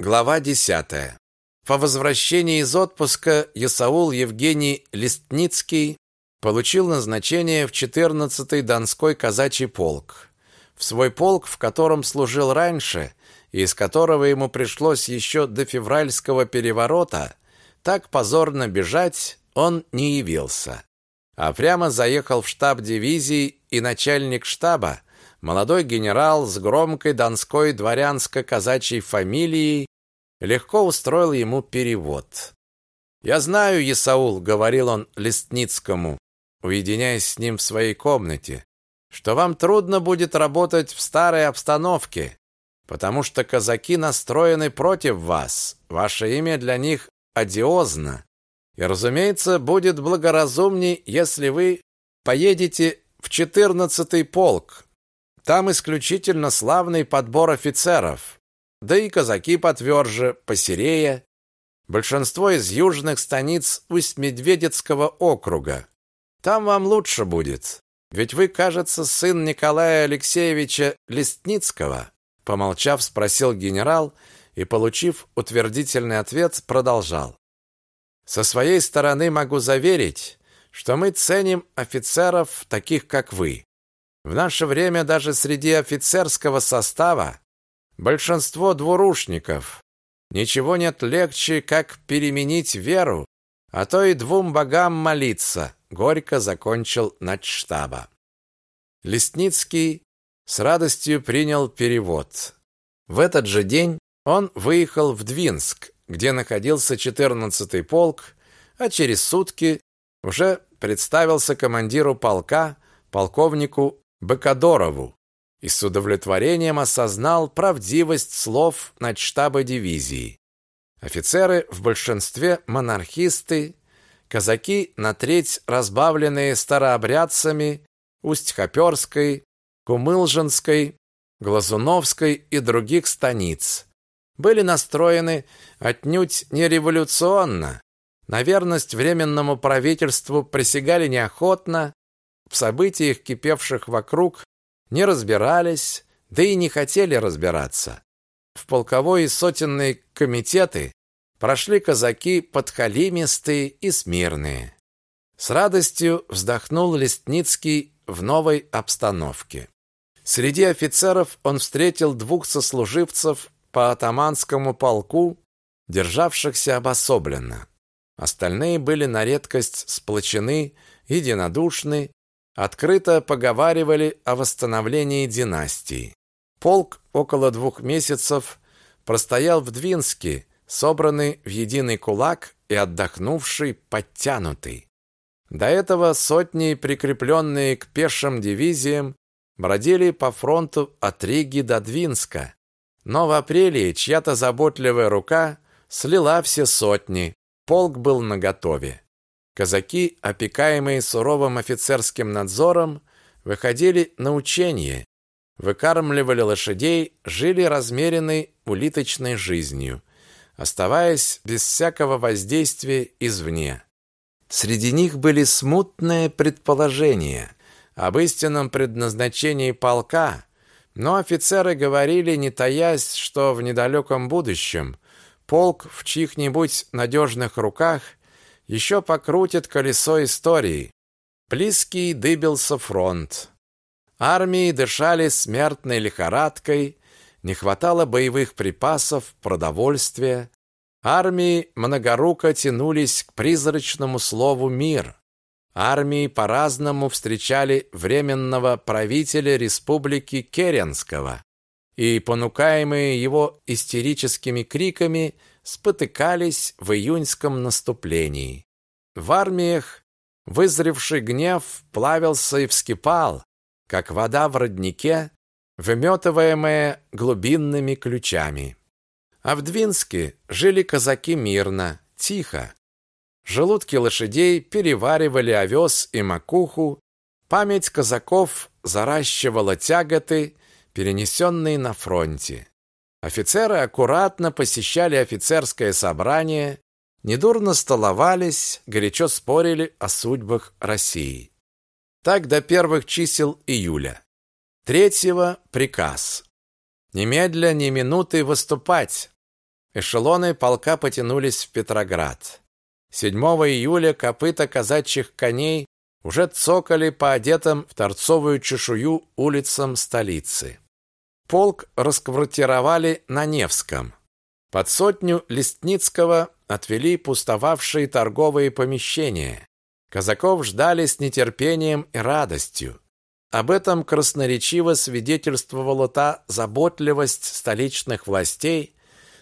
Глава 10. По возвращении из отпуска Исаул Евгений Листницкий получил назначение в 14-й Донской казачий полк. В свой полк, в котором служил раньше, и из которого ему пришлось еще до февральского переворота, так позорно бежать он не явился, а прямо заехал в штаб дивизии и начальник штаба молодой генерал с громкой донской дворянско-казачьей фамилией легко устроил ему перевод. «Я знаю, Исаул», — говорил он Листницкому, уединяясь с ним в своей комнате, «что вам трудно будет работать в старой обстановке, потому что казаки настроены против вас, ваше имя для них одиозно, и, разумеется, будет благоразумней, если вы поедете в четырнадцатый полк, там исключительно славный подбор офицеров. Да и казаки потверже, посерее. Большинство из южных станиц Усть-Медведецкого округа. Там вам лучше будет. Ведь вы, кажется, сын Николая Алексеевича Листницкого. Помолчав, спросил генерал и, получив утвердительный ответ, продолжал. Со своей стороны могу заверить, что мы ценим офицеров таких, как вы. В наше время даже среди офицерского состава большинство двурушников. Ничего нет легче, как переменить веру, а то и двум богам молиться, горько закончил начштаба. Листницкий с радостью принял перевод. В этот же день он выехал в Двинск, где находился 14-й полк, а через сутки уже представился командиру полка, полковнику Бакадорову и с удовлетворением осознал правдивость слов начштаба дивизии. Офицеры в большинстве монархисты, казаки на треть разбавленные старообрядцами Усть-Хоперской, Кумылжинской, Глазуновской и других станиц, были настроены отнюдь не революционно, на верность временному правительству присягали неохотно. В событиях, кипевших вокруг, не разбирались, да и не хотели разбираться. В полковой и сотенные комитеты прошли казаки подхалимистые и смирные. С радостью вздохнул Листницкий в новой обстановке. Среди офицеров он встретил двух сослуживцев по атаманскому полку, державшихся обособленно. Остальные были на редкость сплочены, единодушны открыто поговаривали о восстановлении династии. Полк около двух месяцев простоял в Двинске, собранный в единый кулак и отдохнувший, подтянутый. До этого сотни, прикрепленные к пешим дивизиям, бродили по фронту от Риги до Двинска. Но в апреле чья-то заботливая рука слила все сотни. Полк был наготове. Казаки, опекаемые суровым офицерским надзором, выходили на учения, выкармливали лошадей, жили размеренной улиточной жизнью, оставаясь без всякого воздействия извне. Среди них были смутные предположения об истинном предназначении полка, но офицеры говорили, не таясь, что в недалеком будущем полк в чьих-нибудь надежных руках еще покрутит колесо истории. Близкий дыбился фронт. Армии дышали смертной лихорадкой, не хватало боевых припасов, продовольствия. Армии многоруко тянулись к призрачному слову «мир». Армии по-разному встречали временного правителя республики Керенского и, понукаемые его истерическими криками, спотыкались в июньском наступлении. В армиях вызревший гнев плавился и вскипал, как вода в роднике, выметываемая глубинными ключами. А в Двинске жили казаки мирно, тихо. Желудки лошадей переваривали овес и макуху, память казаков заращивала тяготы, перенесенные на фронте. Офицеры аккуратно посещали офицерское собрание, недурно столовались, горячо спорили о судьбах России. Так до первых чисел июля. Третьего приказ. Немедля, ни минуты выступать. Эшелоны полка потянулись в Петроград. 7 июля копыта казачьих коней уже цокали по одетым в торцовую чешую улицам столицы. Полк расквартировали на Невском. Под сотню Листницкого отвели пустовавшие торговые помещения. Казаков ждали с нетерпением и радостью. Об этом красноречиво свидетельствовала та заботливость столичных властей,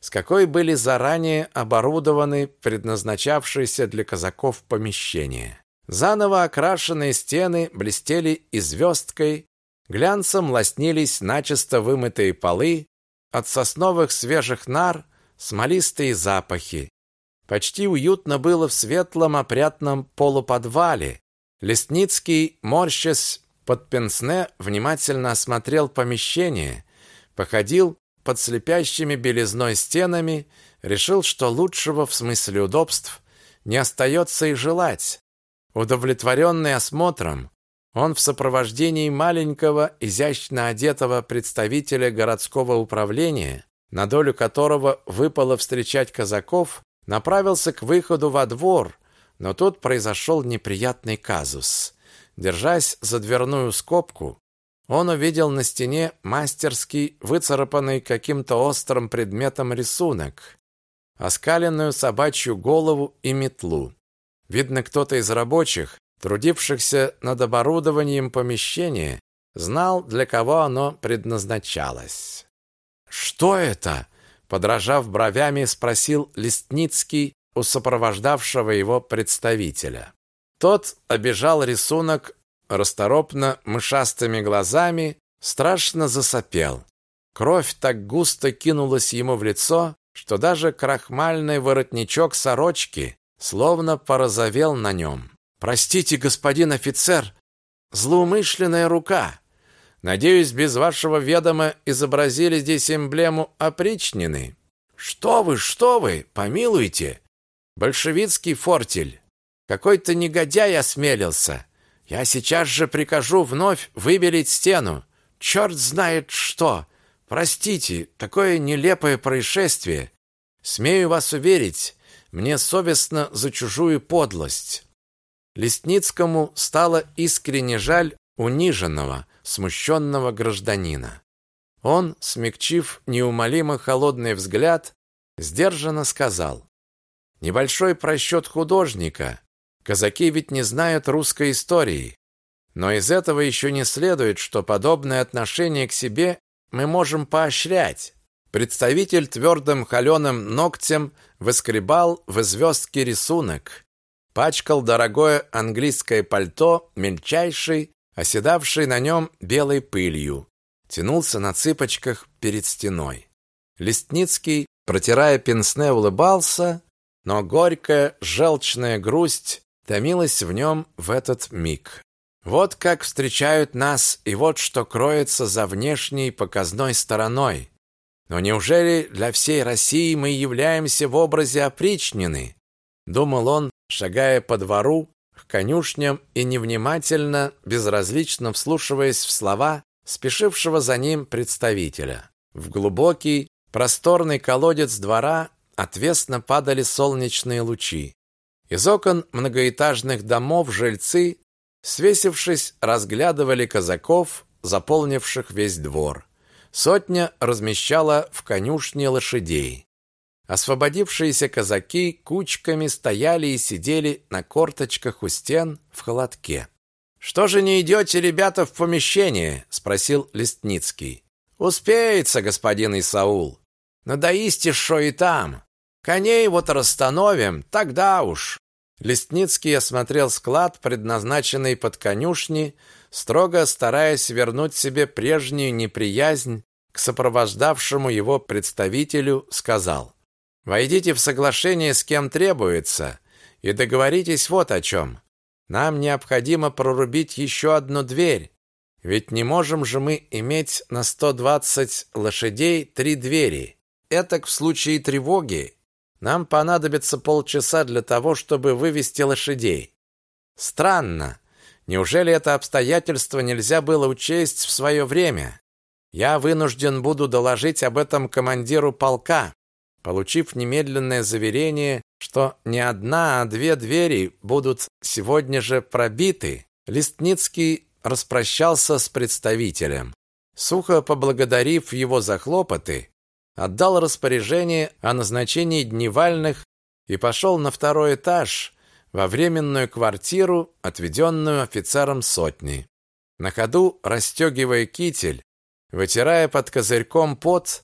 с какой были заранее оборудованы предназначавшиеся для казаков помещения. Заново окрашенные стены блестели и звездкой, глянцем лоснились начисто вымытые полы, от сосновых свежих нар смолистые запахи. Почти уютно было в светлом опрятном полуподвале. Лесницкий, морщась под пенсне, внимательно осмотрел помещение, походил под слепящими белизной стенами, решил, что лучшего в смысле удобств не остается и желать. Удовлетворенный осмотром, он в сопровождении маленького, изящно одетого представителя городского управления, на долю которого выпало встречать казаков, направился к выходу во двор, но тут произошел неприятный казус. Держась за дверную скобку, он увидел на стене мастерский выцарапанный каким-то острым предметом рисунок, оскаленную собачью голову и метлу. Видно, кто-то из рабочих, трудившихся над оборудованием помещения, знал, для кого оно предназначалось. «Что это?» – подражав бровями, спросил Листницкий у сопровождавшего его представителя. Тот обижал рисунок расторопно мышастыми глазами, страшно засопел. Кровь так густо кинулась ему в лицо, что даже крахмальный воротничок сорочки словно порозовел на нем. «Простите, господин офицер, злоумышленная рука. Надеюсь, без вашего ведома изобразили здесь эмблему опричнины». «Что вы, что вы, помилуйте! Большевицкий фортель. Какой-то негодяй осмелился. Я сейчас же прикажу вновь выбелить стену. Черт знает что! Простите, такое нелепое происшествие. Смею вас уверить, мне совестно за чужую подлость. Лестницкому стало искренне жаль униженного, смущенного гражданина. Он, смягчив неумолимо холодный взгляд, сдержанно сказал: "Небольшой просчет художника, Казаки ведь не знают русской истории. Но из этого еще не следует, что подобное отношение к себе мы можем поощрять. Представитель твердым холеным ногтем выскребал в звездке рисунок, пачкал дорогое английское пальто мельчайшей, оседавшей на нем белой пылью, тянулся на цыпочках перед стеной. Листницкий, протирая пенсне, улыбался, но горькая, желчная грусть томилась в нем в этот миг. Вот как встречают нас, и вот что кроется за внешней показной стороной. Но неужели для всей России мы являемся в образе опричнины? Думал он, шагая по двору, к конюшням и невнимательно, безразлично вслушиваясь в слова спешившего за ним представителя. В глубокий, просторный колодец двора отвесно падали солнечные лучи. Из окон многоэтажных домов жильцы, свесившись, разглядывали казаков, заполнивших весь двор. Сотня размещала в конюшне лошадей. Освободившиеся казаки кучками стояли и сидели на корточках у стен в холодке. «Что же не идете, ребята, в помещение?» – спросил Листницкий. «Успеется, господин Исаул. Надоисте, шо и там. Коней вот расстановим, тогда уж». Лестницкий осмотрел склад, предназначенный под конюшни, строго стараясь вернуть себе прежнюю неприязнь к сопровождавшему его представителю, сказал: "Войдите в соглашение с кем требуется и договоритесь вот о чем. Нам необходимо прорубить еще одну дверь, ведь не можем же мы иметь на 120 лошадей три двери. Это в случае тревоги нам понадобится полчаса для того, чтобы вывести лошадей. Странно. Неужели это обстоятельство нельзя было учесть в свое время? Я вынужден буду доложить об этом командиру полка. Получив немедленное заверение, что не одна, а две двери будут сегодня же пробиты, Листницкий распрощался с представителем. Сухо поблагодарив его за хлопоты, отдал распоряжение о назначении дневальных и пошел на второй этаж во временную квартиру, отведенную офицером сотни. На ходу, расстегивая китель, вытирая под козырьком пот,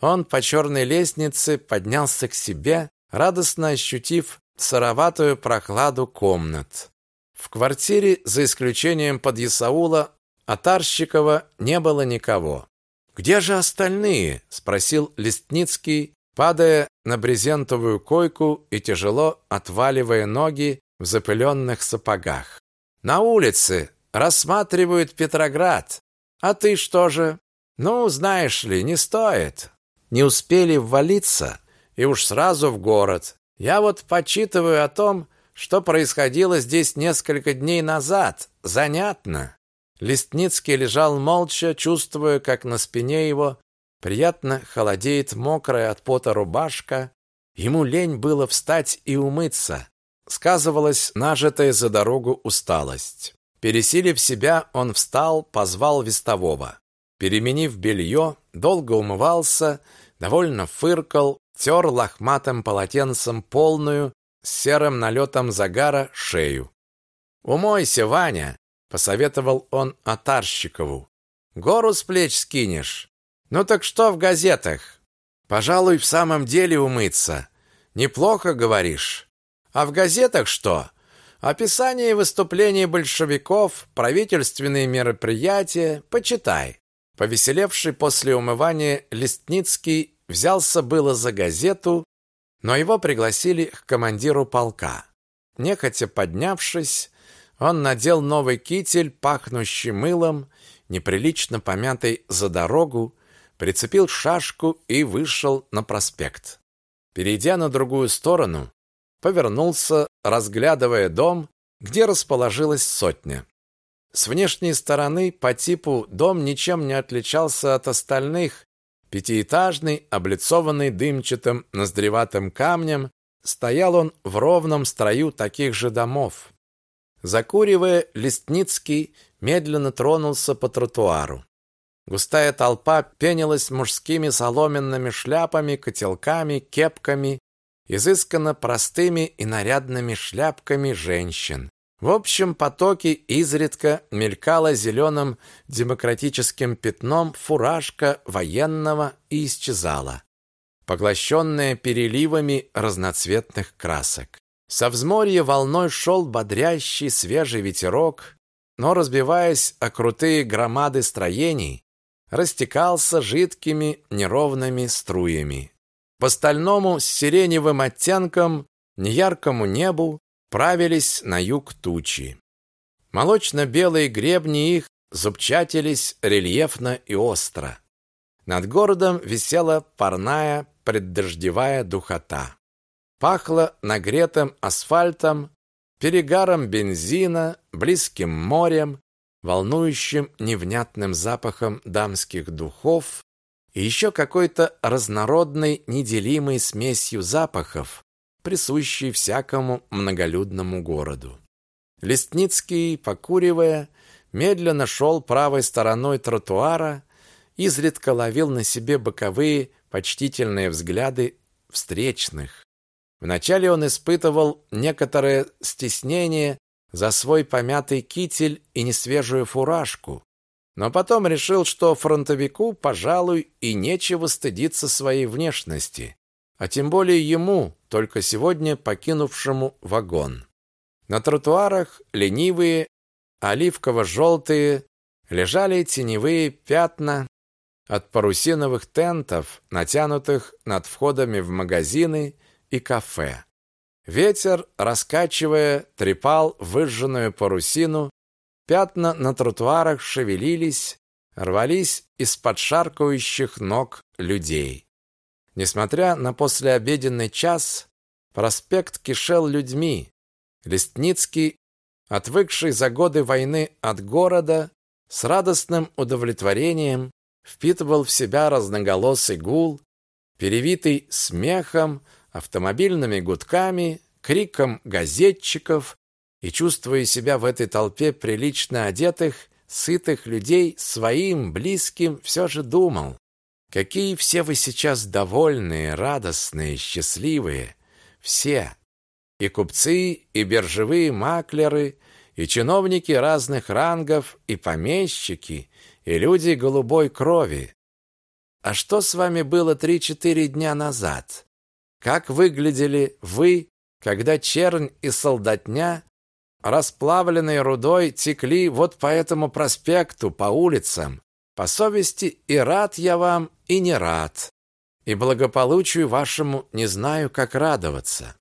он по черной лестнице поднялся к себе, радостно ощутив сыроватую прохладу комнат. В квартире, за исключением подъясаула, Атарщикова не было никого. «Где же остальные?» – спросил Листницкий, падая на брезентовую койку и тяжело отваливая ноги в запыленных сапогах. «На улице. Рассматривают Петроград. А ты что же? Ну, знаешь ли, не стоит. Не успели ввалиться, и уж сразу в город. Я вот почитываю о том, что происходило здесь несколько дней назад. Занятно. Листницкий лежал молча, чувствуя, как на спине его приятно холодеет мокрая от пота рубашка. Ему лень было встать и умыться. Сказывалась нажитая за дорогу усталость. Пересилив себя, он встал, позвал вестового. Переменив белье, долго умывался, довольно фыркал, тер лохматым полотенцем полную, с серым налетом загара, шею. «Умойся, Ваня!» — посоветовал он Атарщикову. «Гору с плеч скинешь. Ну так что в газетах? Пожалуй, в самом деле умыться. Неплохо, говоришь. А в газетах что? Описание выступлений большевиков, правительственные мероприятия, почитай. Повеселевший после умывания Листницкий взялся было за газету, но его пригласили к командиру полка. Нехотя поднявшись, он надел новый китель, пахнущий мылом, неприлично помятый за дорогу, прицепил шашку и вышел на проспект. Перейдя на другую сторону, повернулся, разглядывая дом, где расположилась сотня. С внешней стороны по типу дом ничем не отличался от остальных. Пятиэтажный, облицованный дымчатым ноздреватым камнем, стоял он в ровном строю таких же домов. Закуривая, Листницкий медленно тронулся по тротуару. Густая толпа пенилась мужскими соломенными шляпами, котелками, кепками изысканно простыми и нарядными шляпками женщин. В общем потоке изредка мелькала зеленым демократическим пятном фуражка военного и исчезала, поглощенная переливами разноцветных красок. Со взморья волной шел бодрящий свежий ветерок, но, разбиваясь о крутые громады строений, растекался жидкими неровными струями. По стальному с сиреневым оттенком неяркому небу правились на юг тучи. Молочно-белые гребни их зубчатились рельефно и остро. Над городом висела парная преддождевая духота. Пахло нагретым асфальтом, перегаром бензина, близким морем, волнующим невнятным запахом дамских духов и еще какой-то разнородной, неделимой смесью запахов, присущей всякому многолюдному городу. Листницкий, покуривая, медленно шел правой стороной тротуара, изредка ловил на себе боковые почтительные взгляды встречных. Вначале он испытывал некоторое стеснение за свой помятый китель и несвежую фуражку, но потом решил, что фронтовику, пожалуй, и нечего стыдиться своей внешности, а тем более ему, только сегодня покинувшему вагон. На тротуарах ленивые, оливково-желтые, лежали теневые пятна от парусиновых тентов, натянутых над входами в магазины и кафе. Ветер, раскачивая, трепал выжженную парусину Пятна на тротуарах шевелились, рвались из-под шаркающих ног людей. Несмотря на послеобеденный час, проспект кишел людьми. Листницкий, отвыкший за годы войны от города, с радостным удовлетворением впитывал в себя разноголосый гул, перевитый смехом, автомобильными гудками, криком газетчиков и чувствуя себя в этой толпе прилично одетых, сытых людей своим, близким, все же думал, какие все вы сейчас довольные, радостные, счастливые, все, и купцы, и биржевые маклеры, и чиновники разных рангов, и помещики, и люди голубой крови. А что с вами было три-четыре дня назад? Как выглядели вы, когда чернь и солдатня, расплавленной рудой, текли вот по этому проспекту, по улицам? По совести и рад я вам, и не рад. И благополучию вашему не знаю, как радоваться.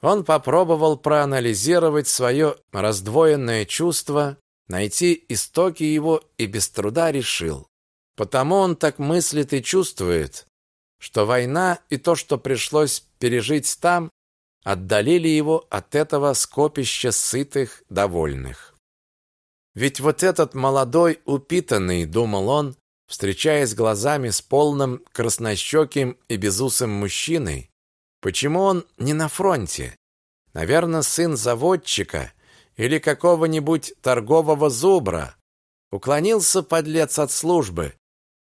Он попробовал проанализировать свое раздвоенное чувство, найти истоки его и без труда решил. Потому он так мыслит и чувствует, что война и то, что пришлось пережить там, отдалили его от этого скопища сытых, довольных. Ведь вот этот молодой, упитанный, думал он, встречаясь глазами с полным краснощеким и безусым мужчиной, Почему он не на фронте? Наверное, сын заводчика или какого-нибудь торгового зубра. Уклонился подлец от службы.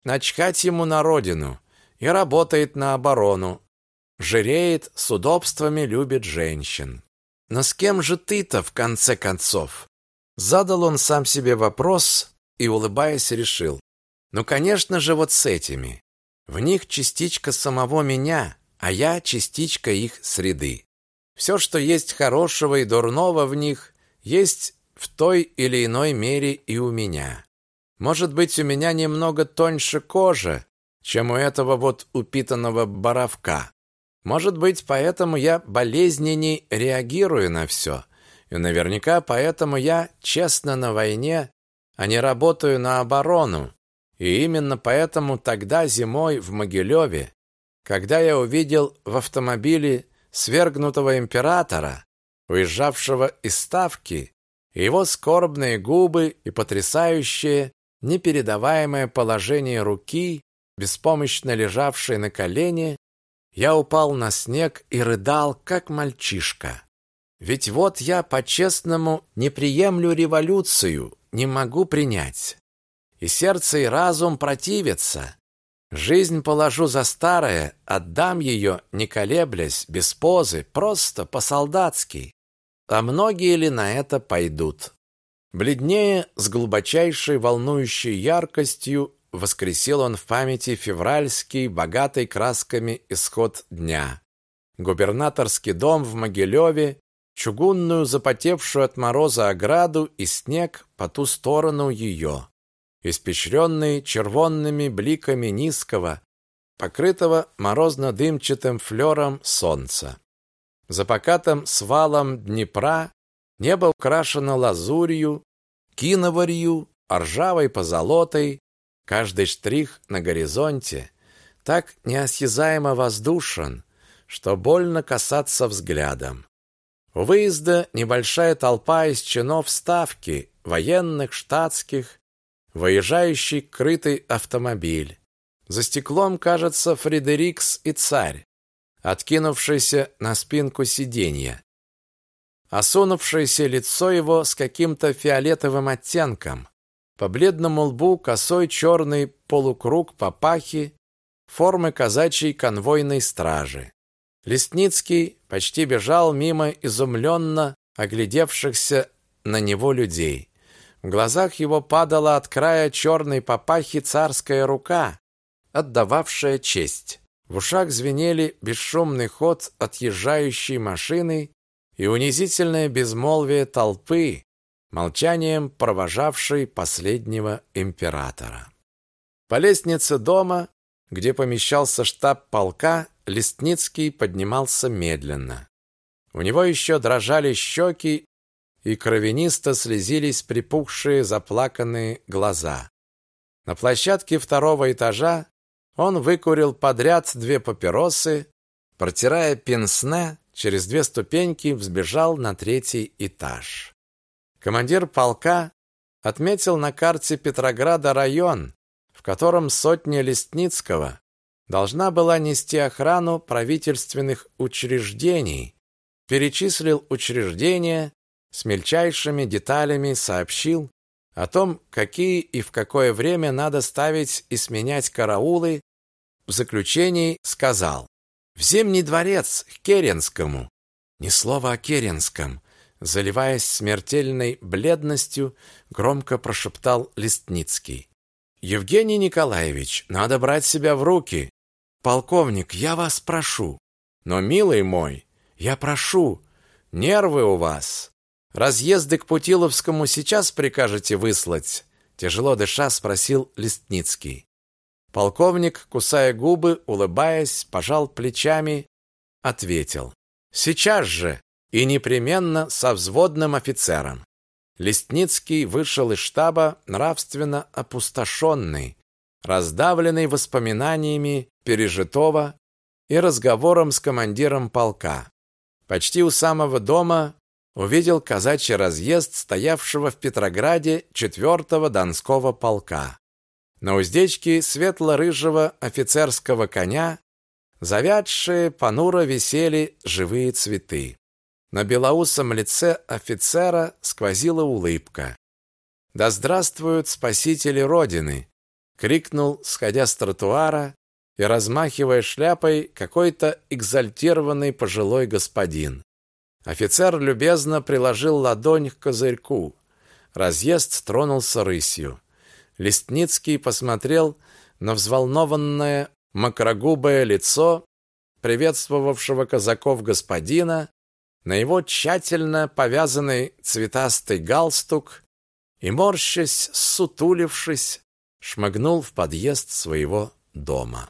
Начхать ему на родину и работает на оборону. Жиреет, с удобствами любит женщин. Но с кем же ты-то, в конце концов? Задал он сам себе вопрос и, улыбаясь, решил. Ну, конечно же, вот с этими. В них частичка самого меня, а я частичка их среды. Все, что есть хорошего и дурного в них, есть в той или иной мере и у меня. Может быть, у меня немного тоньше кожа, чем у этого вот упитанного боровка. Может быть, поэтому я болезненней реагирую на все. И наверняка поэтому я честно на войне, а не работаю на оборону. И именно поэтому тогда зимой в Могилеве когда я увидел в автомобиле свергнутого императора, уезжавшего из ставки, его скорбные губы и потрясающее, непередаваемое положение руки, беспомощно лежавшей на колене, я упал на снег и рыдал, как мальчишка. Ведь вот я по-честному не приемлю революцию, не могу принять. И сердце и разум противятся, Жизнь положу за старое, отдам ее, не колеблясь, без позы, просто по-солдатски. А многие ли на это пойдут? Бледнее, с глубочайшей волнующей яркостью, воскресил он в памяти февральский, богатый красками исход дня. Губернаторский дом в Могилеве, чугунную, запотевшую от мороза ограду и снег по ту сторону ее испещренный червонными бликами низкого, покрытого морозно-дымчатым флером солнца. За покатым свалом Днепра небо украшено лазурью, киноварью, ржавой позолотой, каждый штрих на горизонте так неосязаемо воздушен, что больно касаться взглядом. У выезда небольшая толпа из чинов ставки, военных, штатских, выезжающий крытый автомобиль. За стеклом, кажется, Фредерикс и царь, откинувшийся на спинку сиденья. Осунувшееся лицо его с каким-то фиолетовым оттенком. По бледному лбу косой черный полукруг папахи формы казачьей конвойной стражи. Лесницкий почти бежал мимо изумленно оглядевшихся на него людей. В глазах его падала от края черной папахи царская рука, отдававшая честь. В ушах звенели бесшумный ход отъезжающей машины и унизительное безмолвие толпы, молчанием провожавшей последнего императора. По лестнице дома, где помещался штаб полка, Листницкий поднимался медленно. У него еще дрожали щеки и кровянисто слезились припухшие заплаканные глаза. На площадке второго этажа он выкурил подряд две папиросы, протирая пенсне, через две ступеньки взбежал на третий этаж. Командир полка отметил на карте Петрограда район, котором сотня Листницкого должна была нести охрану правительственных учреждений. Перечислил учреждения, с мельчайшими деталями сообщил о том, какие и в какое время надо ставить и сменять караулы. В заключении сказал: "В Зимний дворец к Керенскому". Ни слова о Керенском, заливаясь смертельной бледностью, громко прошептал Листницкий. Евгений Николаевич, надо брать себя в руки. Полковник, я вас прошу. Но, милый мой, я прошу, нервы у вас. Разъезды к Путиловскому сейчас прикажете выслать? Тяжело дыша спросил Листницкий. Полковник, кусая губы, улыбаясь, пожал плечами, ответил: "Сейчас же и непременно со взводным офицером". Листницкий вышел из штаба нравственно опустошенный, раздавленный воспоминаниями пережитого и разговором с командиром полка. Почти у самого дома увидел казачий разъезд стоявшего в Петрограде 4-го Донского полка. На уздечке светло-рыжего офицерского коня завядшие понуро висели живые цветы. На белоусом лице офицера сквозила улыбка. «Да здравствуют спасители Родины!» — крикнул, сходя с тротуара и размахивая шляпой какой-то экзальтированный пожилой господин. Офицер любезно приложил ладонь к козырьку. Разъезд тронулся рысью. Листницкий посмотрел на взволнованное макрогубое лицо приветствовавшего казаков господина на его тщательно повязанный цветастый галстук и, морщась, сутулившись, шмыгнул в подъезд своего дома.